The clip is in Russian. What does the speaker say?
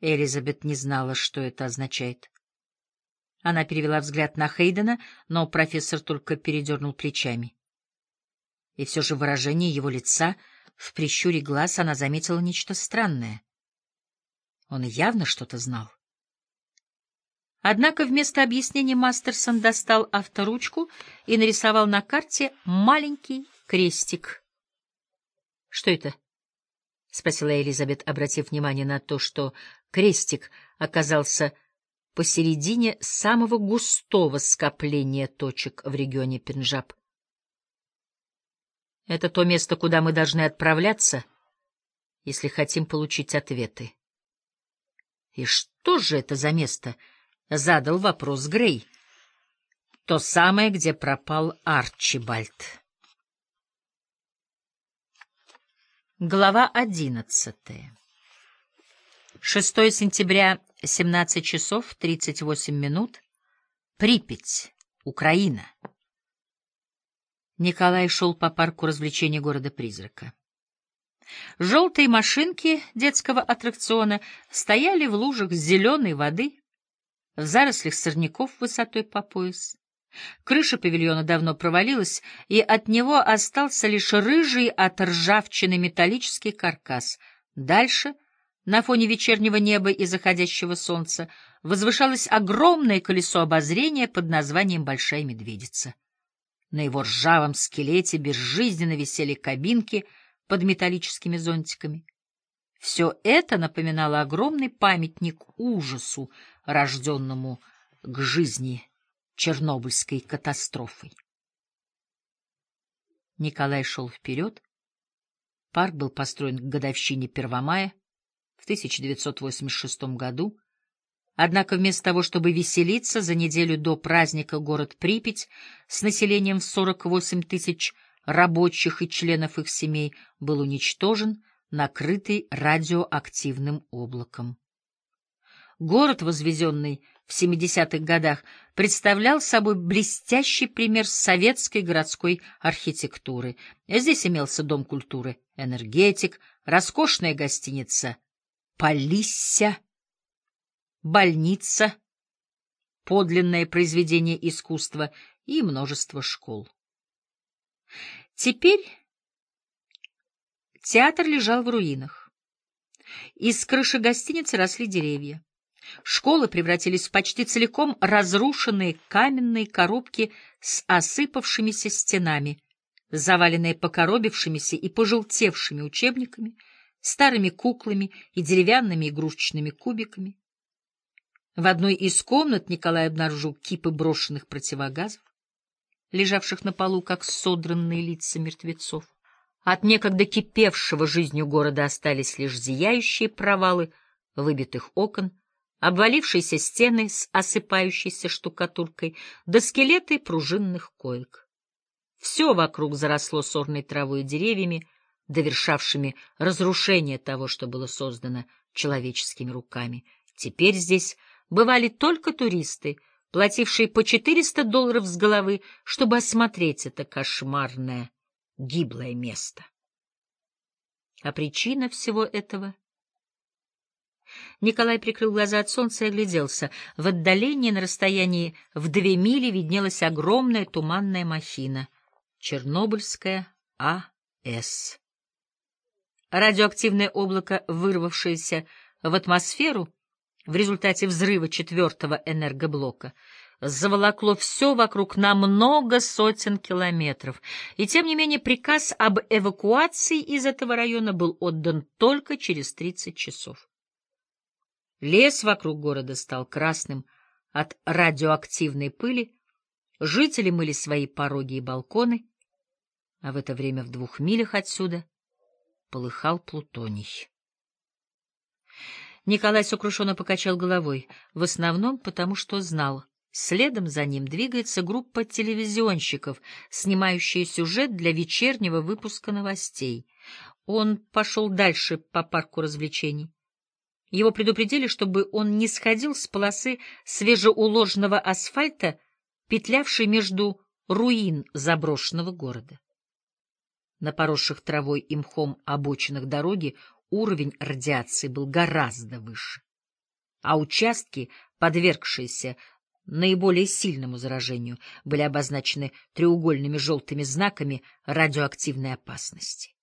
Элизабет не знала, что это означает. Она перевела взгляд на Хейдена, но профессор только передернул плечами. И все же выражение его лица, в прищуре глаз она заметила нечто странное. Он явно что-то знал. Однако вместо объяснения Мастерсон достал авторучку и нарисовал на карте маленький крестик. — Что это? — спросила Элизабет, обратив внимание на то, что крестик оказался посередине самого густого скопления точек в регионе Пенджаб. — Это то место, куда мы должны отправляться, если хотим получить ответы. — И что же это за место? — задал вопрос Грей. То самое, где пропал Арчибальд. Глава одиннадцатая. 6 сентября, 17 часов 38 минут. Припять, Украина. Николай шел по парку развлечений города-призрака. Желтые машинки детского аттракциона стояли в лужах зеленой воды в зарослях сорняков высотой по пояс. Крыша павильона давно провалилась, и от него остался лишь рыжий от ржавчины металлический каркас. Дальше, на фоне вечернего неба и заходящего солнца, возвышалось огромное колесо обозрения под названием «Большая медведица». На его ржавом скелете безжизненно висели кабинки под металлическими зонтиками. Все это напоминало огромный памятник ужасу, рожденному к жизни Чернобыльской катастрофой. Николай шел вперед. Парк был построен к годовщине Первомая в 1986 году. Однако вместо того, чтобы веселиться, за неделю до праздника город Припять с населением в 48 тысяч рабочих и членов их семей был уничтожен, накрытый радиоактивным облаком. Город, возведенный в 70-х годах, представлял собой блестящий пример советской городской архитектуры. Здесь имелся дом культуры «Энергетик», роскошная гостиница «Полисся», больница, подлинное произведение искусства и множество школ. Теперь театр лежал в руинах. Из крыши гостиницы росли деревья. Школы превратились в почти целиком разрушенные каменные коробки с осыпавшимися стенами, заваленные покоробившимися и пожелтевшими учебниками, старыми куклами и деревянными игрушечными кубиками. В одной из комнат Николай обнаружил кипы брошенных противогазов, лежавших на полу, как содранные лица мертвецов. От некогда кипевшего жизнью города остались лишь зияющие провалы выбитых окон, обвалившиеся стены с осыпающейся штукатуркой, до скелеты пружинных коек. Все вокруг заросло сорной травой и деревьями, довершавшими разрушение того, что было создано человеческими руками. Теперь здесь бывали только туристы, платившие по 400 долларов с головы, чтобы осмотреть это кошмарное, гиблое место. А причина всего этого Николай прикрыл глаза от солнца и огляделся. В отдалении на расстоянии в две мили виднелась огромная туманная махина. Чернобыльская АЭС. Радиоактивное облако, вырвавшееся в атмосферу в результате взрыва четвертого энергоблока, заволокло все вокруг на много сотен километров, и тем не менее приказ об эвакуации из этого района был отдан только через 30 часов. Лес вокруг города стал красным от радиоактивной пыли, жители мыли свои пороги и балконы, а в это время в двух милях отсюда полыхал плутоний. Николай сокрушенно покачал головой, в основном потому, что знал. Следом за ним двигается группа телевизионщиков, снимающая сюжет для вечернего выпуска новостей. Он пошел дальше по парку развлечений. Его предупредили, чтобы он не сходил с полосы свежеуложенного асфальта, петлявшей между руин заброшенного города. На поросших травой и мхом обочинах дороги уровень радиации был гораздо выше. а участки, подвергшиеся наиболее сильному заражению, были обозначены треугольными желтыми знаками радиоактивной опасности.